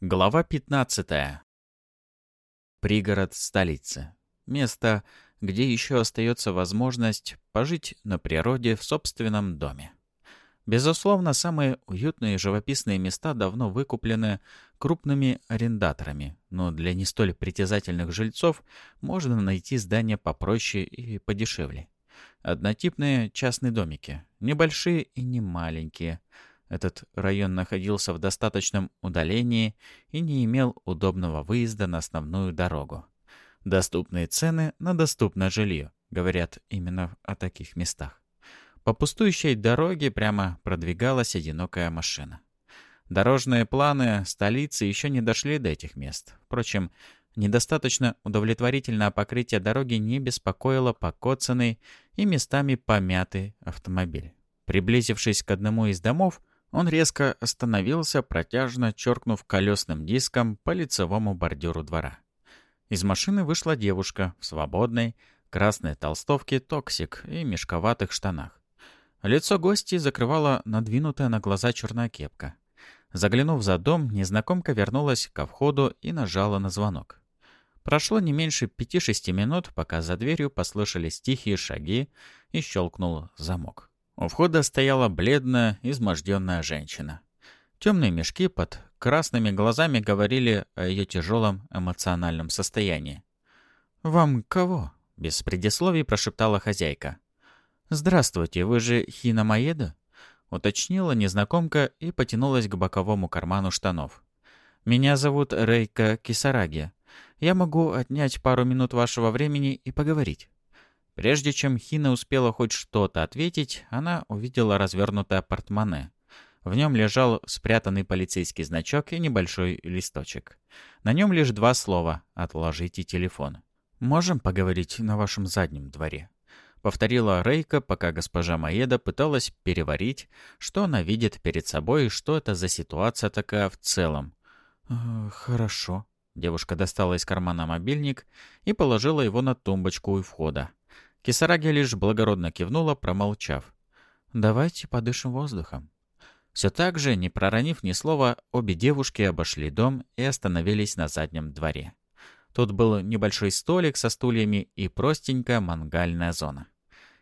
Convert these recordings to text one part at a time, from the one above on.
Глава 15. Пригород столицы. Место, где еще остается возможность пожить на природе в собственном доме. Безусловно, самые уютные и живописные места давно выкуплены крупными арендаторами, но для не столь притязательных жильцов можно найти здания попроще и подешевле. Однотипные частные домики, небольшие и не маленькие – этот район находился в достаточном удалении и не имел удобного выезда на основную дорогу. Доступные цены на доступное жилье, говорят именно о таких местах. По пустующей дороге прямо продвигалась одинокая машина. Дорожные планы столицы еще не дошли до этих мест. Впрочем, недостаточно удовлетворительное покрытие дороги не беспокоило покоцанный и местами помятый автомобиль. Приблизившись к одному из домов, он резко остановился, протяжно чиркнув колесным диском по лицевому бордюру двора. Из машины вышла девушка в свободной, красной толстовке «Токсик» и мешковатых штанах. Лицо гости закрывала надвинутая на глаза черная кепка. Заглянув за дом, незнакомка вернулась ко входу и нажала на звонок. Прошло не меньше пяти-шести минут, пока за дверью послышались тихие шаги и щелкнул замок. У входа стояла бледная, изможденная женщина. Темные мешки под красными глазами говорили о ее тяжелом эмоциональном состоянии. «Вам кого?» — без предисловий прошептала хозяйка. «Здравствуйте, вы же Хина Маеда?» — уточнила незнакомка и потянулась к боковому карману штанов. «Меня зовут Рейка Кисараги. Я могу отнять пару минут вашего времени и поговорить». Прежде чем Хина успела хоть что-то ответить, она увидела развернутое портмоне. В нем лежал спрятанный полицейский значок и небольшой листочек. На нем лишь два слова «Отложите телефон». «Можем поговорить на вашем заднем дворе?» Повторила Рейка, пока госпожа Маеда пыталась переварить, что она видит перед собой и что это за ситуация такая в целом. «Э, «Хорошо». Девушка достала из кармана мобильник и положила его на тумбочку у входа. Кисараги лишь благородно кивнула, промолчав. «Давайте подышим воздухом». Все так же, не проронив ни слова, обе девушки обошли дом и остановились на заднем дворе. Тут был небольшой столик со стульями и простенькая мангальная зона.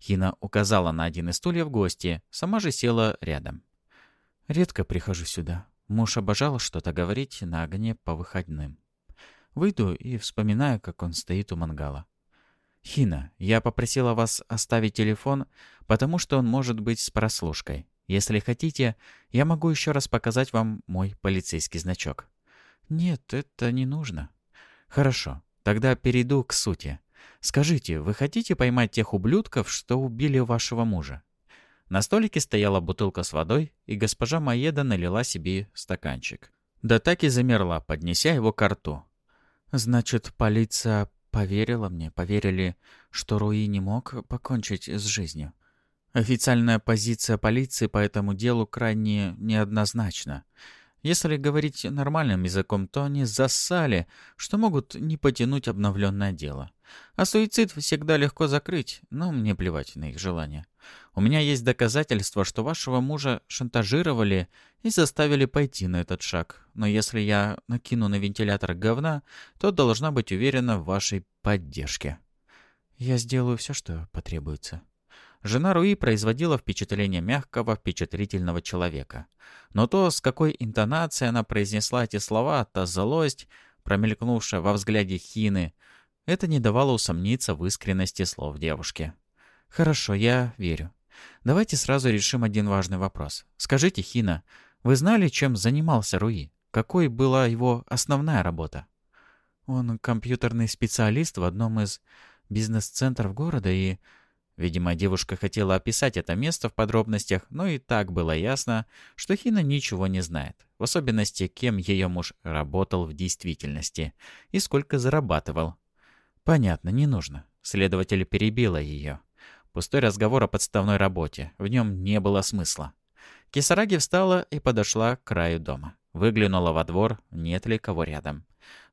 Хина указала на один из стульев гости, сама же села рядом. «Редко прихожу сюда. Муж обожал что-то говорить на огне по выходным. Выйду и вспоминаю, как он стоит у мангала. «Хина, я попросила вас оставить телефон, потому что он может быть с прослушкой. Если хотите, я могу еще раз показать вам мой полицейский значок». «Нет, это не нужно». «Хорошо, тогда перейду к сути. Скажите, вы хотите поймать тех ублюдков, что убили вашего мужа?» На столике стояла бутылка с водой, и госпожа Маеда налила себе стаканчик. Да так и замерла, поднеся его к рту. «Значит, полиция Поверила мне, поверили, что Руи не мог покончить с жизнью. Официальная позиция полиции по этому делу крайне неоднозначна. Если говорить нормальным языком, то они зассали, что могут не потянуть обновленное дело. А суицид всегда легко закрыть, но мне плевать на их желание. У меня есть доказательства, что вашего мужа шантажировали и заставили пойти на этот шаг. Но если я накину на вентилятор говна, то должна быть уверена в вашей поддержке. Я сделаю все, что потребуется. Жена Руи производила впечатление мягкого, впечатлительного человека. Но то, с какой интонацией она произнесла эти слова, та злость, промелькнувшая во взгляде Хины, это не давало усомниться в искренности слов девушки. «Хорошо, я верю. Давайте сразу решим один важный вопрос. Скажите, Хина, вы знали, чем занимался Руи? Какой была его основная работа?» «Он компьютерный специалист в одном из бизнес-центров города и...» Видимо, девушка хотела описать это место в подробностях, но и так было ясно, что Хина ничего не знает. В особенности, кем ее муж работал в действительности и сколько зарабатывал. «Понятно, не нужно». Следователь перебила ее. Пустой разговор о подставной работе. В нем не было смысла. Кисараги встала и подошла к краю дома. Выглянула во двор, нет ли кого рядом.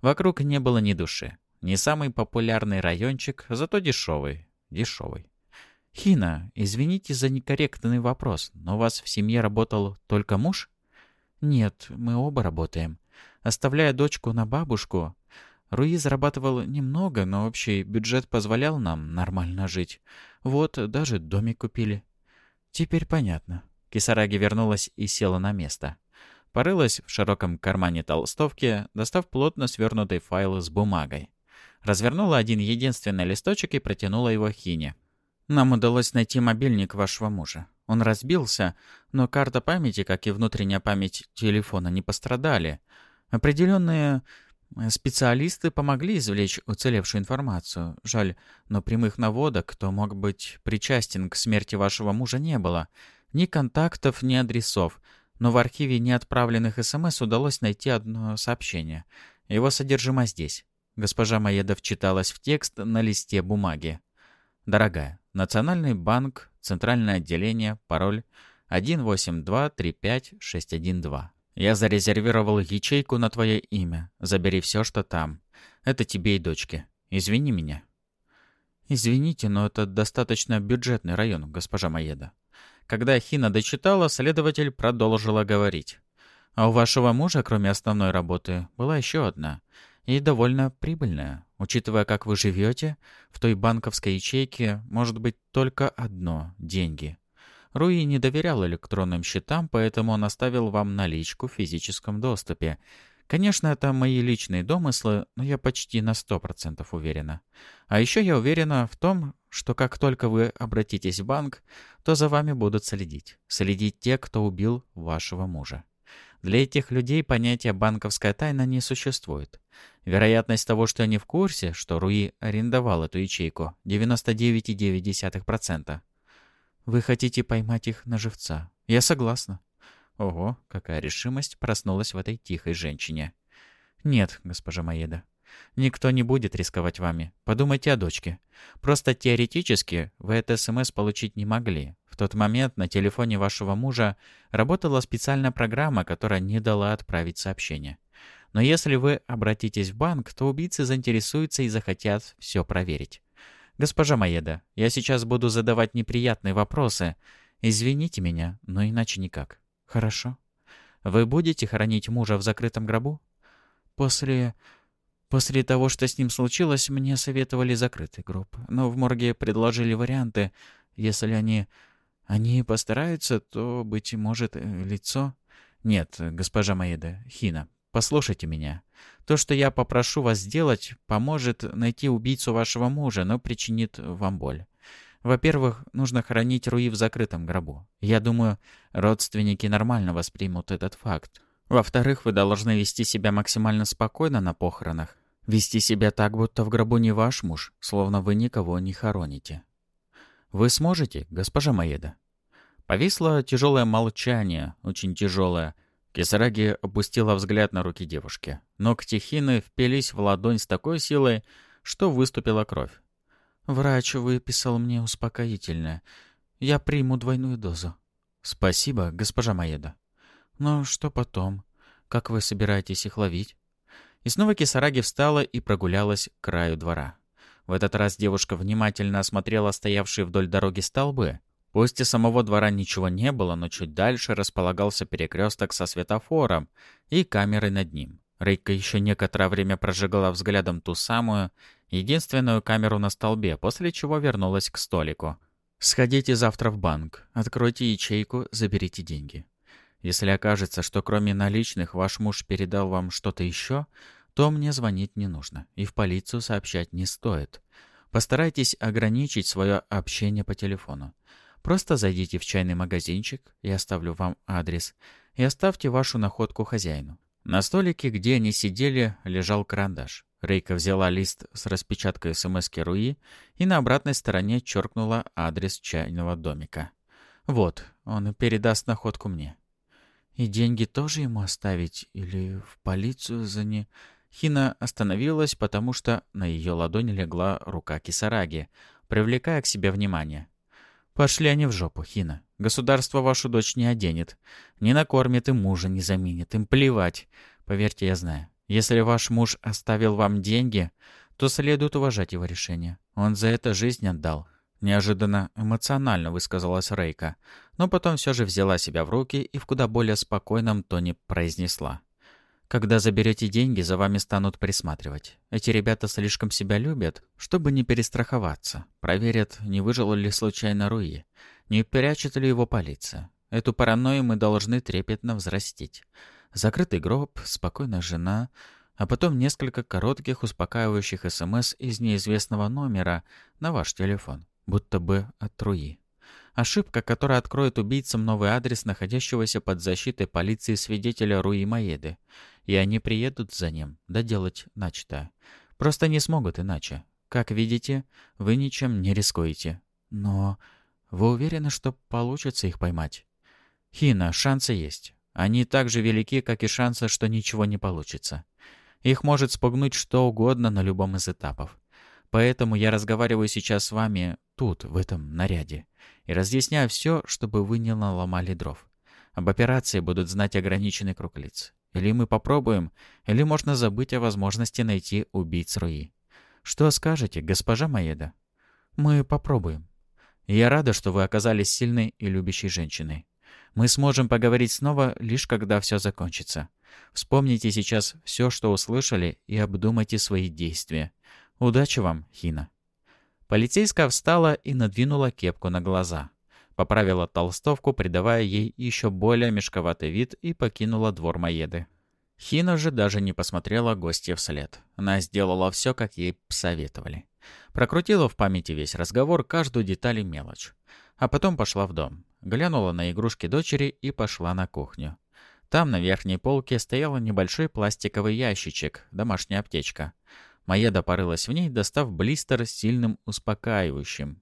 Вокруг не было ни души. Не самый популярный райончик, зато дешевый. Дешевый. «Хина, извините за некорректный вопрос, но у вас в семье работал только муж?» «Нет, мы оба работаем. Оставляя дочку на бабушку, Руи зарабатывал немного, но общий бюджет позволял нам нормально жить. Вот, даже домик купили. Теперь понятно. Кисараги вернулась и села на место. Порылась в широком кармане толстовки, достав плотно свернутый файл с бумагой. Развернула один единственный листочек и протянула его Хине. «Нам удалось найти мобильник вашего мужа. Он разбился, но карта памяти, как и внутренняя память телефона, не пострадали. Определенные специалисты помогли извлечь уцелевшую информацию. Жаль, но прямых наводок, кто мог быть причастен к смерти вашего мужа, не было. Ни контактов, ни адресов. Но в архиве неотправленных СМС удалось найти одно сообщение. Его содержимое здесь. Госпожа Маеда вчиталась в текст на листе бумаги. «Дорогая, Национальный банк, Центральное отделение, пароль 182-35612. Я зарезервировал ячейку на твое имя. Забери все, что там. Это тебе и дочке. Извини меня». «Извините, но это достаточно бюджетный район, госпожа Маеда». Когда Хина дочитала, следователь продолжила говорить. «А у вашего мужа, кроме основной работы, была еще одна — и довольно прибыльная. Учитывая, как вы живете, в той банковской ячейке может быть только одно – деньги. Руи не доверял электронным счетам, поэтому он оставил вам наличку в физическом доступе. Конечно, это мои личные домыслы, но я почти на сто процентов уверена. А еще я уверена в том, что как только вы обратитесь в банк, то за вами будут следить. Следить те, кто убил вашего мужа. Для этих людей понятие «банковская тайна» не существует. Вероятность того, что они в курсе, что Руи арендовал эту ячейку, 99,9%. Вы хотите поймать их на живца. Я согласна. Ого, какая решимость проснулась в этой тихой женщине. Нет, госпожа Маеда. Никто не будет рисковать вами. Подумайте о дочке. Просто теоретически вы это СМС получить не могли. В тот момент на телефоне вашего мужа работала специальная программа, которая не дала отправить сообщение. Но если вы обратитесь в банк, то убийцы заинтересуются и захотят все проверить. Госпожа Маеда, я сейчас буду задавать неприятные вопросы. Извините меня, но иначе никак. Хорошо? Вы будете хоронить мужа в закрытом гробу? После... После того, что с ним случилось, мне советовали закрытый гроб. Но в морге предложили варианты. Если они... Они постараются, то, быть может, лицо... Нет, госпожа Маеда, Хина, Послушайте меня. То, что я попрошу вас сделать, поможет найти убийцу вашего мужа, но причинит вам боль. Во-первых, нужно хранить Руи в закрытом гробу. Я думаю, родственники нормально воспримут этот факт. Во-вторых, вы должны вести себя максимально спокойно на похоронах. Вести себя так, будто в гробу не ваш муж, словно вы никого не хороните. Вы сможете, госпожа Маеда? Повисло тяжелое молчание, очень тяжелое, Кисараги опустила взгляд на руки девушки. Ногти Хины впились в ладонь с такой силой, что выступила кровь. «Врач выписал мне успокоительное. Я приму двойную дозу». «Спасибо, госпожа Маеда». «Но что потом? Как вы собираетесь их ловить?» И снова Кисараги встала и прогулялась к краю двора. В этот раз девушка внимательно осмотрела стоявшие вдоль дороги столбы. Пусть и самого двора ничего не было, но чуть дальше располагался перекресток со светофором и камерой над ним. Рейка еще некоторое время прожигала взглядом ту самую, единственную камеру на столбе, после чего вернулась к столику. «Сходите завтра в банк, откройте ячейку, заберите деньги. Если окажется, что кроме наличных ваш муж передал вам что-то еще, то мне звонить не нужно, и в полицию сообщать не стоит. Постарайтесь ограничить свое общение по телефону. Просто зайдите в чайный магазинчик, я оставлю вам адрес, и оставьте вашу находку хозяину. На столике, где они сидели, лежал карандаш. Рейка взяла лист с распечаткой смс Руи и на обратной стороне черкнула адрес чайного домика. «Вот, он передаст находку мне». «И деньги тоже ему оставить? Или в полицию за не...» Хина остановилась, потому что на ее ладони легла рука Кисараги, привлекая к себе внимание. Пошли они в жопу, Хина. Государство вашу дочь не оденет. Не накормит и мужа не заменит. Им плевать. Поверьте, я знаю. Если ваш муж оставил вам деньги, то следует уважать его решение. Он за это жизнь отдал. Неожиданно эмоционально высказалась Рейка, но потом все же взяла себя в руки и в куда более спокойном тоне произнесла. Когда заберете деньги, за вами станут присматривать. Эти ребята слишком себя любят, чтобы не перестраховаться. Проверят, не выжил ли случайно Руи, не прячет ли его полиция. Эту паранойю мы должны трепетно взрастить. Закрытый гроб, спокойная жена, а потом несколько коротких успокаивающих СМС из неизвестного номера на ваш телефон, будто бы от Руи. Ошибка, которая откроет убийцам новый адрес находящегося под защитой полиции свидетеля Руи Маеды. И они приедут за ним, доделать начатое. Просто не смогут иначе. Как видите, вы ничем не рискуете. Но вы уверены, что получится их поймать? Хина, шансы есть. Они так же велики, как и шансы, что ничего не получится. Их может спугнуть что угодно на любом из этапов. Поэтому я разговариваю сейчас с вами тут, в этом наряде и разъясняю все, чтобы вы не наломали дров. Об операции будут знать ограниченный круг лиц. Или мы попробуем, или можно забыть о возможности найти убийц Руи. Что скажете, госпожа Маеда? Мы попробуем. Я рада, что вы оказались сильной и любящей женщиной. Мы сможем поговорить снова, лишь когда все закончится. Вспомните сейчас все, что услышали, и обдумайте свои действия. Удачи вам, Хина. Полицейская встала и надвинула кепку на глаза. Поправила толстовку, придавая ей еще более мешковатый вид, и покинула двор Маеды. Хина же даже не посмотрела гостья вслед. Она сделала все, как ей советовали. Прокрутила в памяти весь разговор, каждую деталь и мелочь. А потом пошла в дом. Глянула на игрушки дочери и пошла на кухню. Там на верхней полке стоял небольшой пластиковый ящичек, домашняя аптечка. Маеда порылась в ней, достав блистер с сильным успокаивающим.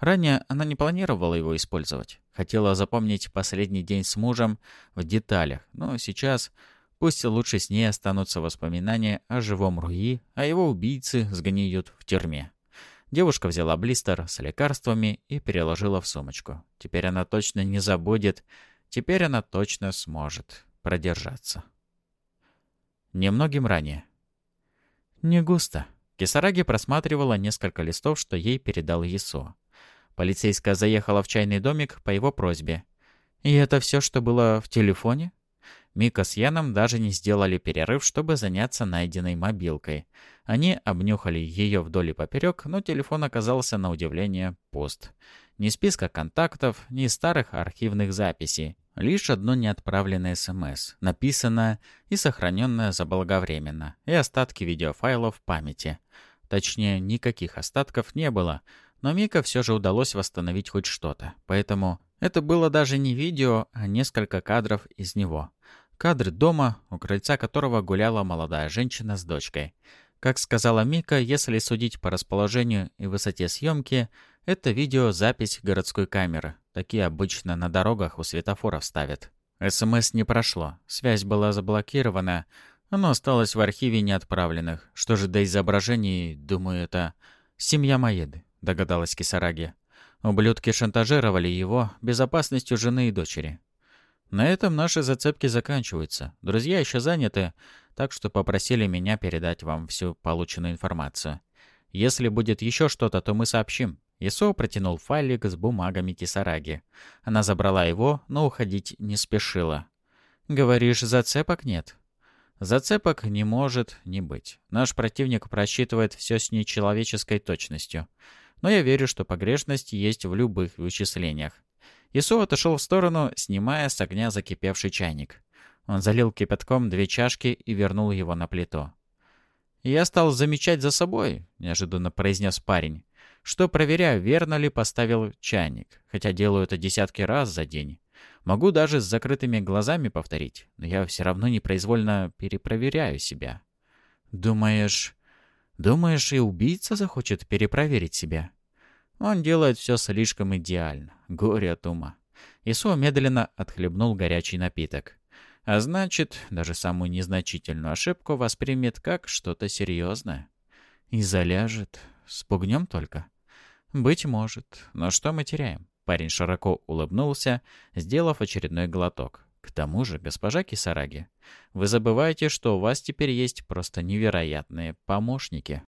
Ранее она не планировала его использовать. Хотела запомнить последний день с мужем в деталях, но сейчас пусть лучше с ней останутся воспоминания о живом Руи, а его убийцы сгниют в тюрьме. Девушка взяла блистер с лекарствами и переложила в сумочку. Теперь она точно не забудет, теперь она точно сможет продержаться. Немногим ранее. «Не густо». Кисараги просматривала несколько листов, что ей передал Есо. Полицейская заехала в чайный домик по его просьбе. «И это все, что было в телефоне?» Мика с Яном даже не сделали перерыв, чтобы заняться найденной мобилкой. Они обнюхали ее вдоль и поперек, но телефон оказался на удивление пуст. Ни списка контактов, ни старых архивных записей. Лишь одно неотправленное СМС, написанное и сохраненное заблаговременно, и остатки видеофайлов в памяти. Точнее, никаких остатков не было, но Мика все же удалось восстановить хоть что-то. Поэтому это было даже не видео, а несколько кадров из него. Кадры дома, у крыльца которого гуляла молодая женщина с дочкой. Как сказала Мика, если судить по расположению и высоте съемки, это видеозапись городской камеры. Такие обычно на дорогах у светофоров ставят. СМС не прошло, связь была заблокирована, оно осталось в архиве неотправленных. Что же до изображений, думаю, это семья Маеды, догадалась Кисараги. Ублюдки шантажировали его безопасностью жены и дочери. На этом наши зацепки заканчиваются. Друзья еще заняты, так что попросили меня передать вам всю полученную информацию. Если будет еще что-то, то мы сообщим. Исо протянул файлик с бумагами Кисараги. Она забрала его, но уходить не спешила. «Говоришь, зацепок нет?» «Зацепок не может не быть. Наш противник просчитывает все с нечеловеческой точностью. Но я верю, что погрешность есть в любых вычислениях». Исо отошел в сторону, снимая с огня закипевший чайник. Он залил кипятком две чашки и вернул его на плиту. «Я стал замечать за собой», — неожиданно произнес парень, «что проверяю, верно ли поставил чайник, хотя делаю это десятки раз за день. Могу даже с закрытыми глазами повторить, но я все равно непроизвольно перепроверяю себя». «Думаешь...» «Думаешь, и убийца захочет перепроверить себя?» Он делает все слишком идеально. Горе от ума. Исо медленно отхлебнул горячий напиток. А значит, даже самую незначительную ошибку воспримет как что-то серьезное. И заляжет. Спугнем только? Быть может. Но что мы теряем? Парень широко улыбнулся, сделав очередной глоток. К тому же, госпожа Кисараги, вы забываете, что у вас теперь есть просто невероятные помощники.